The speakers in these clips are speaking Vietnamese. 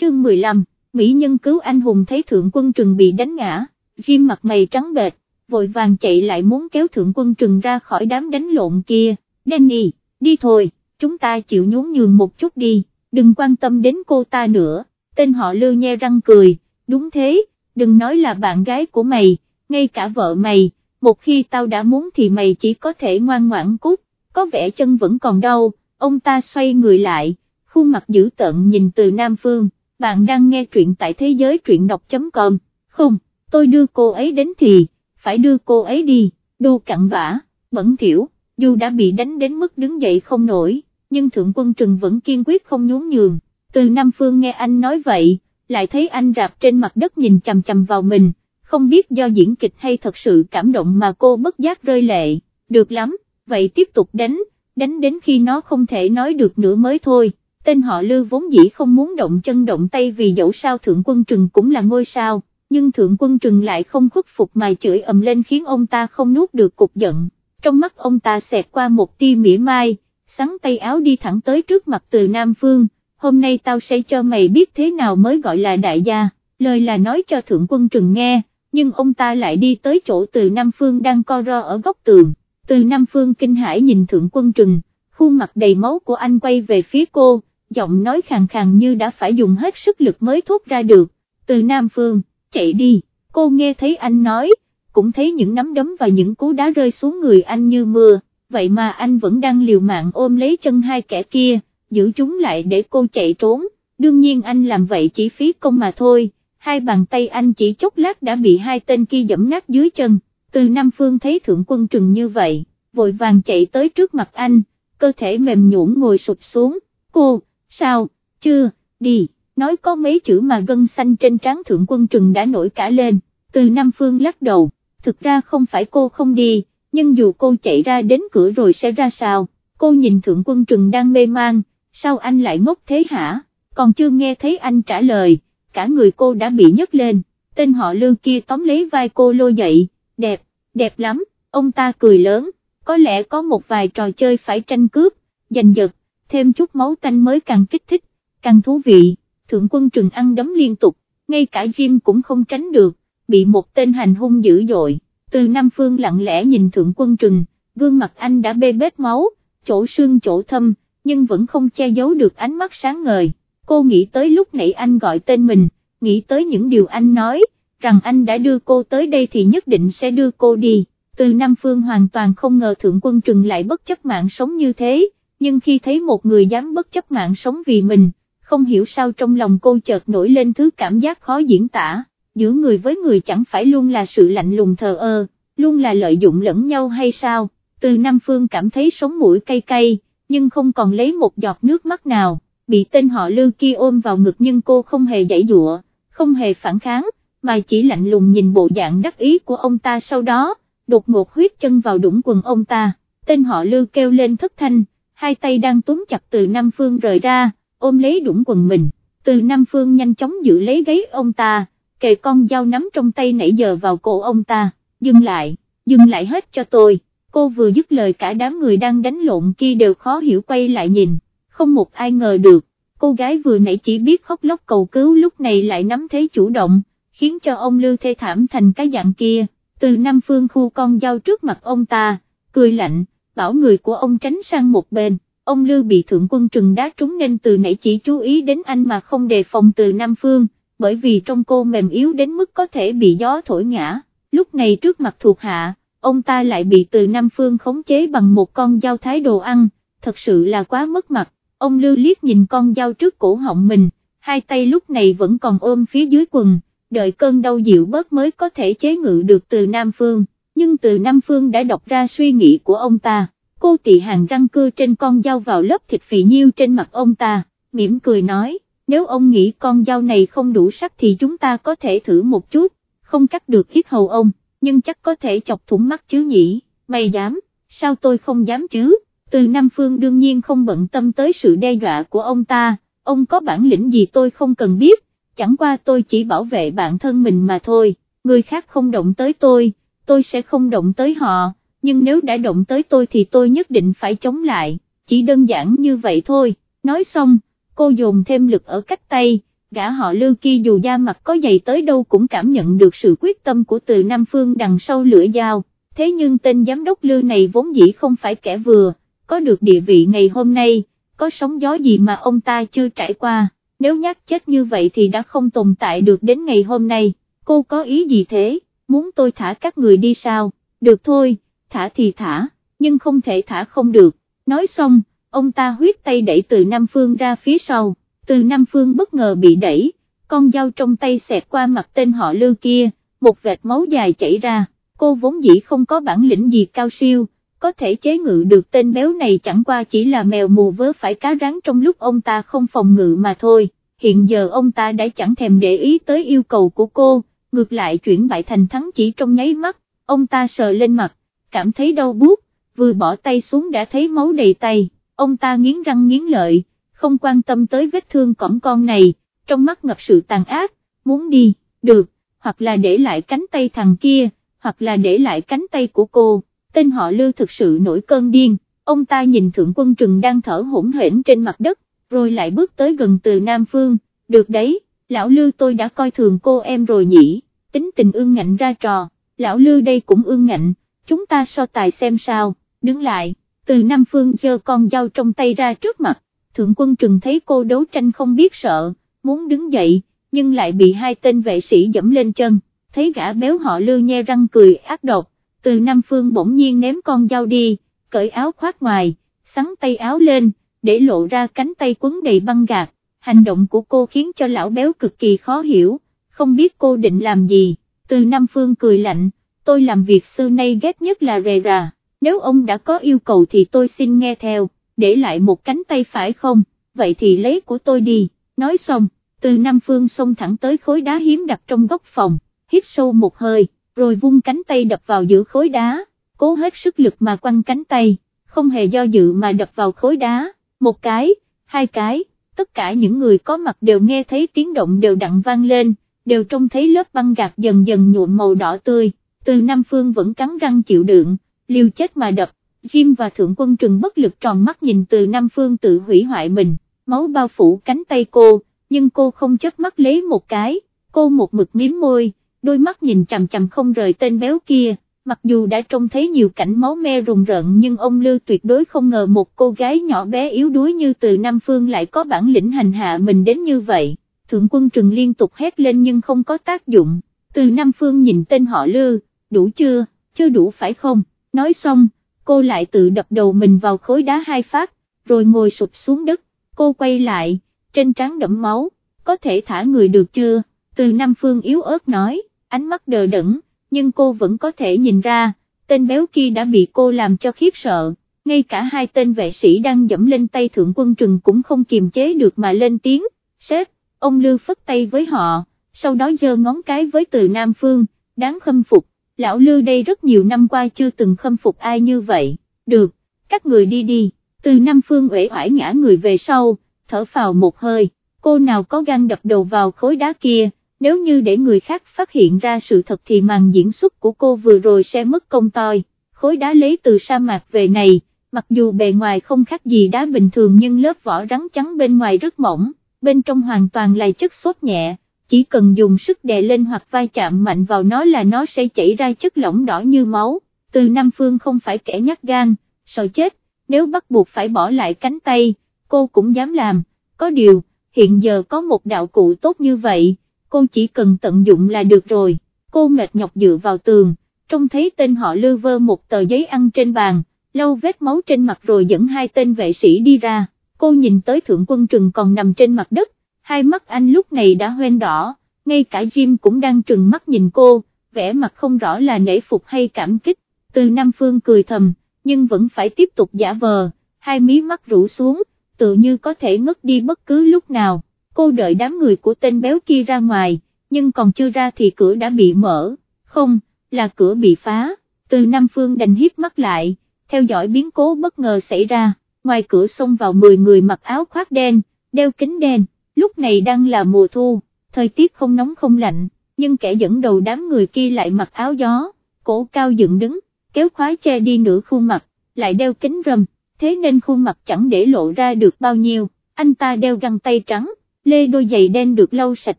chương 15, Mỹ nhân cứu anh hùng thấy thượng quân trừng bị đánh ngã, Jim mặt mày trắng bệch, vội vàng chạy lại muốn kéo thượng quân trừng ra khỏi đám đánh lộn kia, Danny, đi thôi, chúng ta chịu nhún nhường một chút đi, đừng quan tâm đến cô ta nữa, tên họ lưu nhe răng cười, đúng thế, đừng nói là bạn gái của mày, ngay cả vợ mày, một khi tao đã muốn thì mày chỉ có thể ngoan ngoãn cút, có vẻ chân vẫn còn đau, ông ta xoay người lại, khuôn mặt dữ tợn nhìn từ Nam Phương, bạn đang nghe truyện tại thế giới truyện đọc.com, không, tôi đưa cô ấy đến thì, phải đưa cô ấy đi, đô cặn vã, bẩn thiểu, dù đã bị đánh đến mức đứng dậy không nổi, nhưng Thượng Quân Trừng vẫn kiên quyết không nhún nhường, từ Nam Phương nghe anh nói vậy, lại thấy anh rạp trên mặt đất nhìn chầm chầm vào mình, không biết do diễn kịch hay thật sự cảm động mà cô bất giác rơi lệ, được lắm, vậy tiếp tục đánh, đánh đến khi nó không thể nói được nữa mới thôi, tên họ Lưu vốn dĩ không muốn động chân động tay vì dẫu sao Thượng Quân Trừng cũng là ngôi sao, nhưng Thượng Quân Trừng lại không khuất phục mà chửi ầm lên khiến ông ta không nuốt được cục giận, trong mắt ông ta xẹt qua một tia mỉa mai, sắn tay áo đi thẳng tới trước mặt từ Nam Phương, hôm nay tao sẽ cho mày biết thế nào mới gọi là đại gia, lời là nói cho Thượng Quân Trừng nghe, nhưng ông ta lại đi tới chỗ từ Nam Phương đang co ro ở góc tường, từ Nam Phương kinh hãi nhìn Thượng Quân Trừng, khuôn mặt đầy máu của anh quay về phía cô, giọng nói khàn khàn như đã phải dùng hết sức lực mới thốt ra được, từ Nam Phương, chạy đi, cô nghe thấy anh nói, cũng thấy những nắm đấm và những cú đá rơi xuống người anh như mưa, vậy mà anh vẫn đang liều mạng ôm lấy chân hai kẻ kia, giữ chúng lại để cô chạy trốn, đương nhiên anh làm vậy chỉ phí công mà thôi, hai bàn tay anh chỉ chốc lát đã bị hai tên kia dẫm nát dưới chân, từ Nam Phương thấy thượng quân trừng như vậy, vội vàng chạy tới trước mặt anh, cơ thể mềm nhũn ngồi sụp xuống, cô, sao, chưa, đi, nói có mấy chữ mà gân xanh trên trán thượng quân trừng đã nổi cả lên, từ Nam Phương lắc đầu, thực ra không phải cô không đi, nhưng dù cô chạy ra đến cửa rồi sẽ ra sao, cô nhìn thượng quân trừng đang mê man, sao anh lại ngốc thế hả, còn chưa nghe thấy anh trả lời, cả người cô đã bị nhấc lên, tên họ lưu kia tóm lấy vai cô lôi dậy, đẹp, đẹp lắm, ông ta cười lớn, có lẽ có một vài trò chơi phải tranh cướp, giành giật, thêm chút máu tanh mới càng kích thích, càng thú vị, thượng quân trừng ăn đấm liên tục, ngay cả Jim cũng không tránh được, bị một tên hành hung dữ dội, từ Nam Phương lặng lẽ nhìn thượng quân trừng, gương mặt anh đã bê bết máu, chỗ xương chỗ thâm, nhưng vẫn không che giấu được ánh mắt sáng ngời, cô nghĩ tới lúc nãy anh gọi tên mình, nghĩ tới những điều anh nói, rằng anh đã đưa cô tới đây thì nhất định sẽ đưa cô đi, từ Nam Phương hoàn toàn không ngờ thượng quân trừng lại bất chấp mạng sống như thế, nhưng khi thấy một người dám bất chấp mạng sống vì mình, không hiểu sao trong lòng cô chợt nổi lên thứ cảm giác khó diễn tả, giữa người với người chẳng phải luôn là sự lạnh lùng thờ ơ, luôn là lợi dụng lẫn nhau hay sao, từ Nam Phương cảm thấy sống mũi cay cay, nhưng không còn lấy một giọt nước mắt nào, bị tên họ Lưu kia ôm vào ngực nhưng cô không hề dãy dụa, không hề phản kháng, mà chỉ lạnh lùng nhìn bộ dạng đắc ý của ông ta sau đó, đột ngột huyết chân vào đũng quần ông ta, tên họ Lưu kêu lên thất thanh, hai tay đang túm chặt từ Nam Phương rời ra, ôm lấy đũng quần mình, từ Nam Phương nhanh chóng giữ lấy gáy ông ta, kề con dao nắm trong tay nãy giờ vào cổ ông ta, dừng lại, dừng lại hết cho tôi, cô vừa dứt lời cả đám người đang đánh lộn kia đều khó hiểu quay lại nhìn, không một ai ngờ được, cô gái vừa nãy chỉ biết khóc lóc cầu cứu lúc này lại nắm thế chủ động, khiến cho ông Lưu thê thảm thành cái dạng kia, từ Nam Phương khu con dao trước mặt ông ta, cười lạnh, bảo người của ông tránh sang một bên, ông Lưu bị thượng quân trừng đá trúng nên từ nãy chỉ chú ý đến anh mà không đề phòng từ Nam Phương, bởi vì trong cô mềm yếu đến mức có thể bị gió thổi ngã, lúc này trước mặt thuộc hạ, ông ta lại bị từ Nam Phương khống chế bằng một con dao thái đồ ăn, thật sự là quá mất mặt, ông Lưu liếc nhìn con dao trước cổ họng mình, hai tay lúc này vẫn còn ôm phía dưới quần, đợi cơn đau dịu bớt mới có thể chế ngự được từ Nam Phương, nhưng từ Nam Phương đã đọc ra suy nghĩ của ông ta, cô tị hàng răng cưa trên con dao vào lớp thịt phì nhiêu trên mặt ông ta, mỉm cười nói, nếu ông nghĩ con dao này không đủ sắc thì chúng ta có thể thử một chút, không cắt được ít hầu ông, nhưng chắc có thể chọc thủng mắt chứ nhỉ, mày dám, sao tôi không dám chứ, từ Nam Phương đương nhiên không bận tâm tới sự đe dọa của ông ta, ông có bản lĩnh gì tôi không cần biết, chẳng qua tôi chỉ bảo vệ bản thân mình mà thôi, người khác không động tới tôi, tôi sẽ không động tới họ, nhưng nếu đã động tới tôi thì tôi nhất định phải chống lại, chỉ đơn giản như vậy thôi, nói xong, cô dồn thêm lực ở cách tay, gã họ lưu kia dù da mặt có dày tới đâu cũng cảm nhận được sự quyết tâm của từ Nam Phương đằng sau lưỡi dao, thế nhưng tên giám đốc lưu này vốn dĩ không phải kẻ vừa, có được địa vị ngày hôm nay, có sóng gió gì mà ông ta chưa trải qua, nếu nhát chết như vậy thì đã không tồn tại được đến ngày hôm nay, cô có ý gì thế, muốn tôi thả các người đi sao, được thôi, thả thì thả, nhưng không thể thả không được, nói xong, ông ta huyết tay đẩy từ Nam Phương ra phía sau. Từ Nam Phương bất ngờ bị đẩy, con dao trong tay xẹt qua mặt tên họ lưu kia, một vệt máu dài chảy ra, cô vốn dĩ không có bản lĩnh gì cao siêu, có thể chế ngự được tên béo này chẳng qua chỉ là mèo mù vớ phải cá rắn trong lúc ông ta không phòng ngự mà thôi, hiện giờ ông ta đã chẳng thèm để ý tới yêu cầu của cô, ngược lại chuyển bại thành thắng chỉ trong nháy mắt, ông ta sờ lên mặt, cảm thấy đau buốt, vừa bỏ tay xuống đã thấy máu đầy tay, ông ta nghiến răng nghiến lợi không quan tâm tới vết thương cỏng con này, trong mắt ngập sự tàn ác, muốn đi, được, hoặc là để lại cánh tay thằng kia, hoặc là để lại cánh tay của cô, tên họ Lưu thực sự nổi cơn điên, ông ta nhìn thượng quân trừng đang thở hỗn hển trên mặt đất, rồi lại bước tới gần từ Nam Phương, được đấy, lão Lưu tôi đã coi thường cô em rồi nhỉ, tính tình ương ngạnh ra trò, lão Lưu đây cũng ương ngạnh, chúng ta so tài xem sao, đứng lại, từ Nam Phương giơ con dao trong tay ra trước mặt, thượng quân trừng thấy cô đấu tranh không biết sợ, muốn đứng dậy, nhưng lại bị hai tên vệ sĩ dẫm lên chân, thấy gã béo họ lư nhe răng cười ác độc, từ Nam Phương bỗng nhiên ném con dao đi, cởi áo khoác ngoài, sắn tay áo lên, để lộ ra cánh tay quấn đầy băng gạc, hành động của cô khiến cho lão béo cực kỳ khó hiểu, không biết cô định làm gì, từ Nam Phương cười lạnh, tôi làm việc xưa nay ghét nhất là rề rà, nếu ông đã có yêu cầu thì tôi xin nghe theo để lại một cánh tay phải không, vậy thì lấy của tôi đi, nói xong, từ Nam Phương xông thẳng tới khối đá hiếm đặt trong góc phòng, hít sâu một hơi, rồi vung cánh tay đập vào giữa khối đá, cố hết sức lực mà quăng cánh tay, không hề do dự mà đập vào khối đá, một cái, hai cái, tất cả những người có mặt đều nghe thấy tiếng động đều đặn vang lên, đều trông thấy lớp băng gạc dần dần nhuộm màu đỏ tươi, từ Nam Phương vẫn cắn răng chịu đựng, liều chết mà đập, Jim và Thượng Quân Trừng bất lực tròn mắt nhìn từ Nam Phương tự hủy hoại mình, máu bao phủ cánh tay cô, nhưng cô không chớp mắt lấy một cái, cô một mực miếm môi, đôi mắt nhìn chằm chằm không rời tên béo kia, mặc dù đã trông thấy nhiều cảnh máu me rùng rợn nhưng ông Lưu tuyệt đối không ngờ một cô gái nhỏ bé yếu đuối như từ Nam Phương lại có bản lĩnh hành hạ mình đến như vậy, Thượng Quân Trừng liên tục hét lên nhưng không có tác dụng, từ Nam Phương nhìn tên họ Lưu, đủ chưa, chưa đủ phải không, nói xong cô lại tự đập đầu mình vào khối đá hai phát, rồi ngồi sụp xuống đất, cô quay lại, trên trán đẫm máu, có thể thả người được chưa, từ Nam Phương yếu ớt nói, ánh mắt đờ đẫn, nhưng cô vẫn có thể nhìn ra, tên béo kia đã bị cô làm cho khiếp sợ, ngay cả hai tên vệ sĩ đang dẫm lên tay thượng quân trừng cũng không kiềm chế được mà lên tiếng, sếp, ông Lưu phất tay với họ, sau đó giơ ngón cái với từ Nam Phương, đáng khâm phục. Lão Lư đây rất nhiều năm qua chưa từng khâm phục ai như vậy, được, các người đi đi, từ Nam Phương uể oải ngã người về sau, thở phào một hơi, cô nào có gan đập đầu vào khối đá kia, nếu như để người khác phát hiện ra sự thật thì màn diễn xuất của cô vừa rồi sẽ mất công toi, khối đá lấy từ sa mạc về này, mặc dù bề ngoài không khác gì đá bình thường nhưng lớp vỏ rắn trắng bên ngoài rất mỏng, bên trong hoàn toàn là chất xốp nhẹ. Chỉ cần dùng sức đè lên hoặc vai chạm mạnh vào nó là nó sẽ chảy ra chất lỏng đỏ như máu, từ Nam Phương không phải kẻ nhát gan, sợ chết, nếu bắt buộc phải bỏ lại cánh tay, cô cũng dám làm, có điều, hiện giờ có một đạo cụ tốt như vậy, cô chỉ cần tận dụng là được rồi, cô mệt nhọc dựa vào tường, trông thấy tên họ lư vơ một tờ giấy ăn trên bàn, lau vết máu trên mặt rồi dẫn hai tên vệ sĩ đi ra, cô nhìn tới thượng quân trừng còn nằm trên mặt đất, hai mắt anh lúc này đã hoen đỏ, ngay cả Jim cũng đang trừng mắt nhìn cô, vẻ mặt không rõ là nể phục hay cảm kích, từ Nam Phương cười thầm, nhưng vẫn phải tiếp tục giả vờ, hai mí mắt rũ xuống, tự như có thể ngất đi bất cứ lúc nào, cô đợi đám người của tên béo kia ra ngoài, nhưng còn chưa ra thì cửa đã bị mở, không, là cửa bị phá, từ Nam Phương đành hiếp mắt lại, theo dõi biến cố bất ngờ xảy ra, ngoài cửa xông vào 10 người mặc áo khoác đen, đeo kính đen lúc này đang là mùa thu, thời tiết không nóng không lạnh, nhưng kẻ dẫn đầu đám người kia lại mặc áo gió, cổ cao dựng đứng, kéo khóa che đi nửa khuôn mặt, lại đeo kính râm, thế nên khuôn mặt chẳng để lộ ra được bao nhiêu, anh ta đeo găng tay trắng, lê đôi giày đen được lau sạch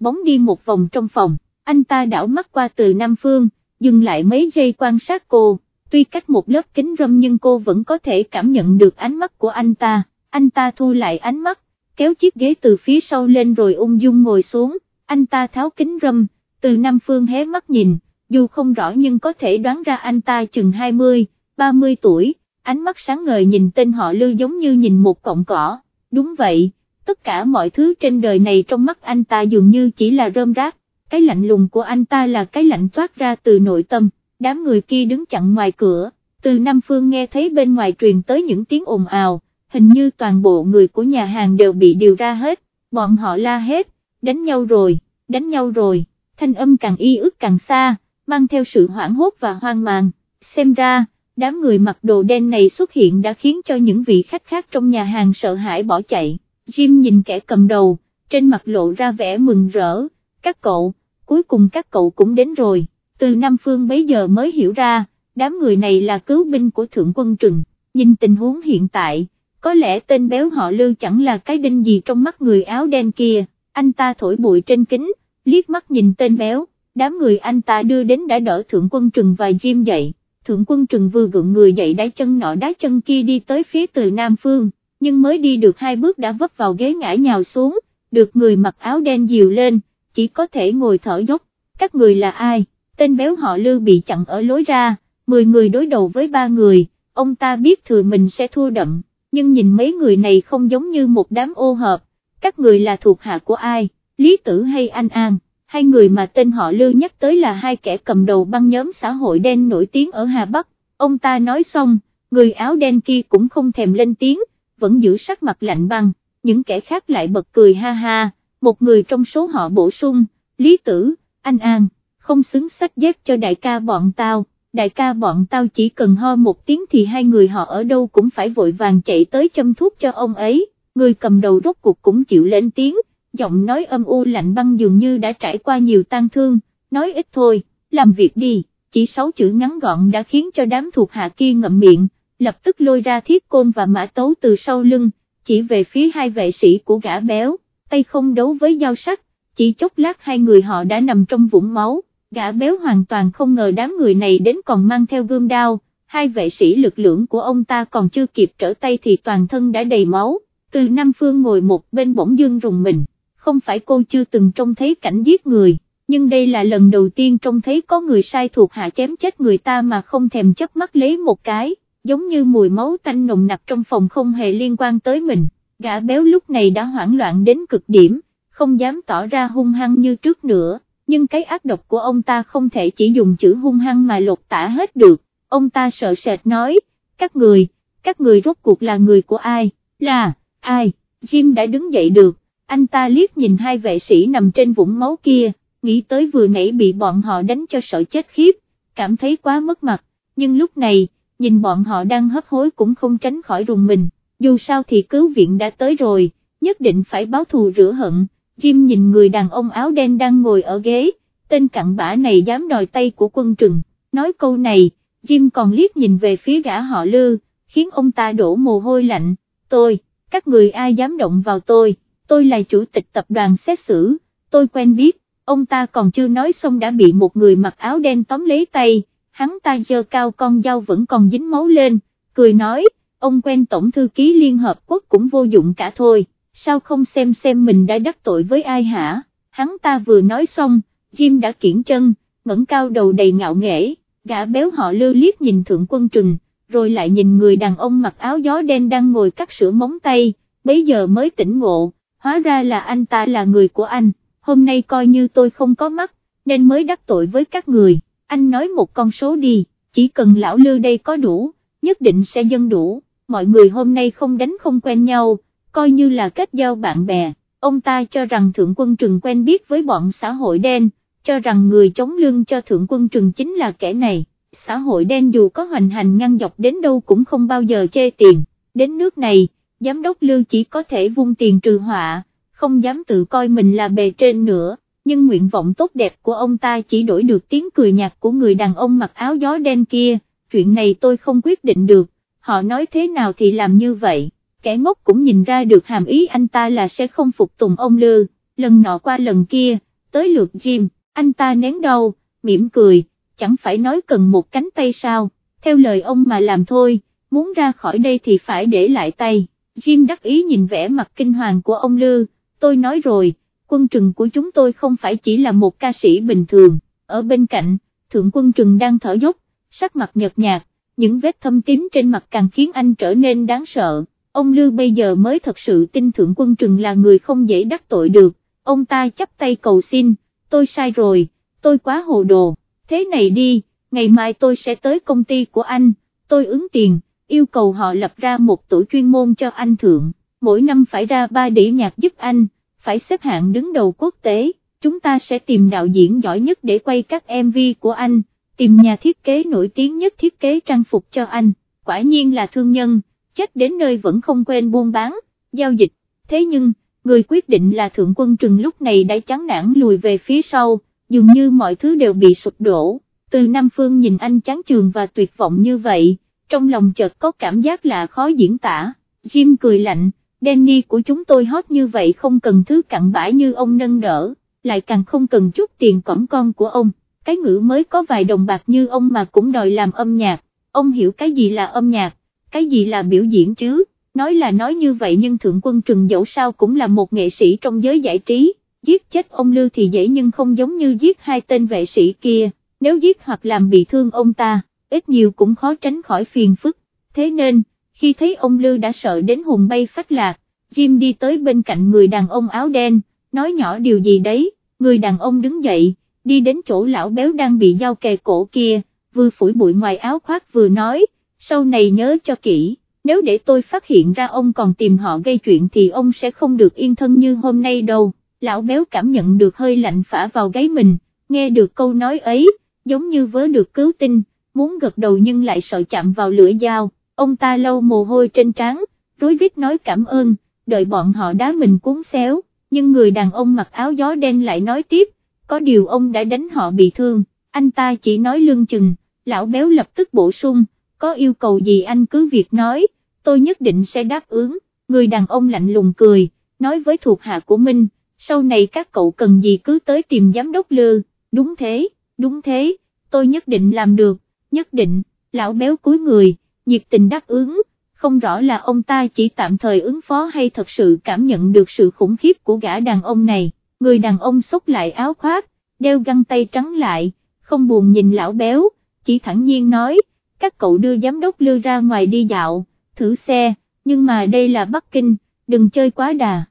bóng đi một vòng trong phòng, anh ta đảo mắt qua từ Nam Phương, dừng lại mấy giây quan sát cô, tuy cách một lớp kính râm nhưng cô vẫn có thể cảm nhận được ánh mắt của anh ta, anh ta thu lại ánh mắt, kéo chiếc ghế từ phía sau lên rồi ung dung ngồi xuống, anh ta tháo kính râm, từ Nam Phương hé mắt nhìn, dù không rõ nhưng có thể đoán ra anh ta chừng 20, 30 tuổi, ánh mắt sáng ngời nhìn tên họ Lưu giống như nhìn một cọng cỏ, đúng vậy, tất cả mọi thứ trên đời này trong mắt anh ta dường như chỉ là rơm rác, cái lạnh lùng của anh ta là cái lạnh toát ra từ nội tâm, đám người kia đứng chặn ngoài cửa, từ Nam Phương nghe thấy bên ngoài truyền tới những tiếng ồn ào, hình như toàn bộ người của nhà hàng đều bị điều ra hết, bọn họ la hết, đánh nhau rồi, đánh nhau rồi, thanh âm càng y ức càng xa, mang theo sự hoảng hốt và hoang mang, xem ra, đám người mặc đồ đen này xuất hiện đã khiến cho những vị khách khác trong nhà hàng sợ hãi bỏ chạy, Jim nhìn kẻ cầm đầu, trên mặt lộ ra vẻ mừng rỡ, các cậu, cuối cùng các cậu cũng đến rồi, từ Nam Phương bấy giờ mới hiểu ra, đám người này là cứu binh của Thượng quân Trừng, nhìn tình huống hiện tại, có lẽ tên béo họ Lưu chẳng là cái đinh gì trong mắt người áo đen kia, anh ta thổi bụi trên kính, liếc mắt nhìn tên béo, đám người anh ta đưa đến đã đỡ Thượng quân Trừng và Jim dậy, Thượng quân Trừng vừa gượng người dậy đá chân nọ đá chân kia đi tới phía từ Nam Phương, nhưng mới đi được hai bước đã vấp vào ghế ngã nhào xuống, được người mặc áo đen dìu lên, chỉ có thể ngồi thở dốc, các người là ai, tên béo họ Lưu bị chặn ở lối ra, 10 người đối đầu với ba người, ông ta biết thừa mình sẽ thua đậm, nhưng nhìn mấy người này không giống như một đám ô hợp, các người là thuộc hạ của ai, Lý Tử hay Anh An, hai người mà tên họ Lưu nhắc tới là hai kẻ cầm đầu băng nhóm xã hội đen nổi tiếng ở Hà Bắc, ông ta nói xong, người áo đen kia cũng không thèm lên tiếng, vẫn giữ sắc mặt lạnh băng, những kẻ khác lại bật cười ha ha, một người trong số họ bổ sung, Lý Tử, Anh An, không xứng sách dép cho đại ca bọn tao, đại ca bọn tao chỉ cần ho một tiếng thì hai người họ ở đâu cũng phải vội vàng chạy tới châm thuốc cho ông ấy, người cầm đầu rốt cuộc cũng chịu lên tiếng, giọng nói âm u lạnh băng dường như đã trải qua nhiều tang thương, nói ít thôi, làm việc đi, chỉ sáu chữ ngắn gọn đã khiến cho đám thuộc hạ kia ngậm miệng, lập tức lôi ra thiết côn và mã tấu từ sau lưng, chỉ về phía hai vệ sĩ của gã béo, tay không đấu với dao sắc, chỉ chốc lát hai người họ đã nằm trong vũng máu, gã béo hoàn toàn không ngờ đám người này đến còn mang theo gươm đao, hai vệ sĩ lực lượng của ông ta còn chưa kịp trở tay thì toàn thân đã đầy máu, từ Nam Phương ngồi một bên bỗng dưng rùng mình, không phải cô chưa từng trông thấy cảnh giết người, nhưng đây là lần đầu tiên trông thấy có người sai thuộc hạ chém chết người ta mà không thèm chấp mắt lấy một cái giống như mùi máu tanh nồng nặc trong phòng không hề liên quan tới mình, gã béo lúc này đã hoảng loạn đến cực điểm, không dám tỏ ra hung hăng như trước nữa, nhưng cái ác độc của ông ta không thể chỉ dùng chữ hung hăng mà lột tả hết được, ông ta sợ sệt nói, các người, các người rốt cuộc là người của ai, là, ai, Jim đã đứng dậy được, anh ta liếc nhìn hai vệ sĩ nằm trên vũng máu kia, nghĩ tới vừa nãy bị bọn họ đánh cho sợ chết khiếp, cảm thấy quá mất mặt, nhưng lúc này, nhìn bọn họ đang hấp hối cũng không tránh khỏi rùng mình, dù sao thì cứu viện đã tới rồi, nhất định phải báo thù rửa hận, Jim nhìn người đàn ông áo đen đang ngồi ở ghế, tên cặn bã này dám đòi tay của quân trừng, nói câu này, Jim còn liếc nhìn về phía gã họ lư, khiến ông ta đổ mồ hôi lạnh, tôi, các người ai dám động vào tôi, tôi là chủ tịch tập đoàn xét xử, tôi quen biết, ông ta còn chưa nói xong đã bị một người mặc áo đen tóm lấy tay, hắn ta giơ cao con dao vẫn còn dính máu lên, cười nói, ông quen Tổng Thư ký Liên Hợp Quốc cũng vô dụng cả thôi, sao không xem xem mình đã đắc tội với ai hả, hắn ta vừa nói xong, Jim đã kiển chân, ngẩng cao đầu đầy ngạo nghễ, gã béo họ lưu liếc nhìn thượng quân trừng, rồi lại nhìn người đàn ông mặc áo gió đen đang ngồi cắt sữa móng tay, bấy giờ mới tỉnh ngộ, hóa ra là anh ta là người của anh, hôm nay coi như tôi không có mắt, nên mới đắc tội với các người anh nói một con số đi, chỉ cần lão lư đây có đủ, nhất định sẽ dân đủ, mọi người hôm nay không đánh không quen nhau, coi như là kết giao bạn bè, ông ta cho rằng thượng quân trừng quen biết với bọn xã hội đen, cho rằng người chống lưng cho thượng quân trừng chính là kẻ này, xã hội đen dù có hoành hành ngăn dọc đến đâu cũng không bao giờ chê tiền, đến nước này, giám đốc Lưu chỉ có thể vung tiền trừ họa, không dám tự coi mình là bề trên nữa nhưng nguyện vọng tốt đẹp của ông ta chỉ đổi được tiếng cười nhạt của người đàn ông mặc áo gió đen kia, chuyện này tôi không quyết định được, họ nói thế nào thì làm như vậy, kẻ ngốc cũng nhìn ra được hàm ý anh ta là sẽ không phục tùng ông Lư, lần nọ qua lần kia, tới lượt Jim, anh ta nén đau, mỉm cười, chẳng phải nói cần một cánh tay sao, theo lời ông mà làm thôi, muốn ra khỏi đây thì phải để lại tay. Jim đắc ý nhìn vẻ mặt kinh hoàng của ông Lư, tôi nói rồi, quân trừng của chúng tôi không phải chỉ là một ca sĩ bình thường, ở bên cạnh, thượng quân trừng đang thở dốc, sắc mặt nhợt nhạt, những vết thâm tím trên mặt càng khiến anh trở nên đáng sợ, ông Lưu bây giờ mới thật sự tin thượng quân trừng là người không dễ đắc tội được, ông ta chắp tay cầu xin, tôi sai rồi, tôi quá hồ đồ, thế này đi, ngày mai tôi sẽ tới công ty của anh, tôi ứng tiền, yêu cầu họ lập ra một tổ chuyên môn cho anh thượng, mỗi năm phải ra ba đĩa nhạc giúp anh, phải xếp hạng đứng đầu quốc tế, chúng ta sẽ tìm đạo diễn giỏi nhất để quay các MV của anh, tìm nhà thiết kế nổi tiếng nhất thiết kế trang phục cho anh, quả nhiên là thương nhân, chết đến nơi vẫn không quên buôn bán, giao dịch, thế nhưng, người quyết định là thượng quân trừng lúc này đã chán nản lùi về phía sau, dường như mọi thứ đều bị sụp đổ, từ Nam Phương nhìn anh chán trường và tuyệt vọng như vậy, trong lòng chợt có cảm giác là khó diễn tả, Jim cười lạnh, Danny của chúng tôi hot như vậy không cần thứ cặn bã như ông nâng đỡ, lại càng không cần chút tiền cỏng con của ông, cái ngữ mới có vài đồng bạc như ông mà cũng đòi làm âm nhạc, ông hiểu cái gì là âm nhạc, cái gì là biểu diễn chứ, nói là nói như vậy nhưng Thượng Quân Trừng dẫu sao cũng là một nghệ sĩ trong giới giải trí, giết chết ông Lưu thì dễ nhưng không giống như giết hai tên vệ sĩ kia, nếu giết hoặc làm bị thương ông ta, ít nhiều cũng khó tránh khỏi phiền phức, thế nên, khi thấy ông Lư đã sợ đến hồn bay phách lạc, Jim đi tới bên cạnh người đàn ông áo đen, nói nhỏ điều gì đấy, người đàn ông đứng dậy, đi đến chỗ lão béo đang bị dao kề cổ kia, vừa phủi bụi ngoài áo khoác vừa nói, sau này nhớ cho kỹ, nếu để tôi phát hiện ra ông còn tìm họ gây chuyện thì ông sẽ không được yên thân như hôm nay đâu, lão béo cảm nhận được hơi lạnh phả vào gáy mình, nghe được câu nói ấy, giống như vớ được cứu tinh, muốn gật đầu nhưng lại sợ chạm vào lưỡi dao, ông ta lâu mồ hôi trên trán, rối rít nói cảm ơn, đợi bọn họ đá mình cuốn xéo, nhưng người đàn ông mặc áo gió đen lại nói tiếp, có điều ông đã đánh họ bị thương, anh ta chỉ nói lương chừng, lão béo lập tức bổ sung, có yêu cầu gì anh cứ việc nói, tôi nhất định sẽ đáp ứng, người đàn ông lạnh lùng cười, nói với thuộc hạ của mình, sau này các cậu cần gì cứ tới tìm giám đốc lư, đúng thế, đúng thế, tôi nhất định làm được, nhất định, lão béo cúi người, nhiệt tình đáp ứng, không rõ là ông ta chỉ tạm thời ứng phó hay thật sự cảm nhận được sự khủng khiếp của gã đàn ông này, người đàn ông xốc lại áo khoác, đeo găng tay trắng lại, không buồn nhìn lão béo, chỉ thẳng nhiên nói, các cậu đưa giám đốc lư ra ngoài đi dạo, thử xe, nhưng mà đây là Bắc Kinh, đừng chơi quá đà.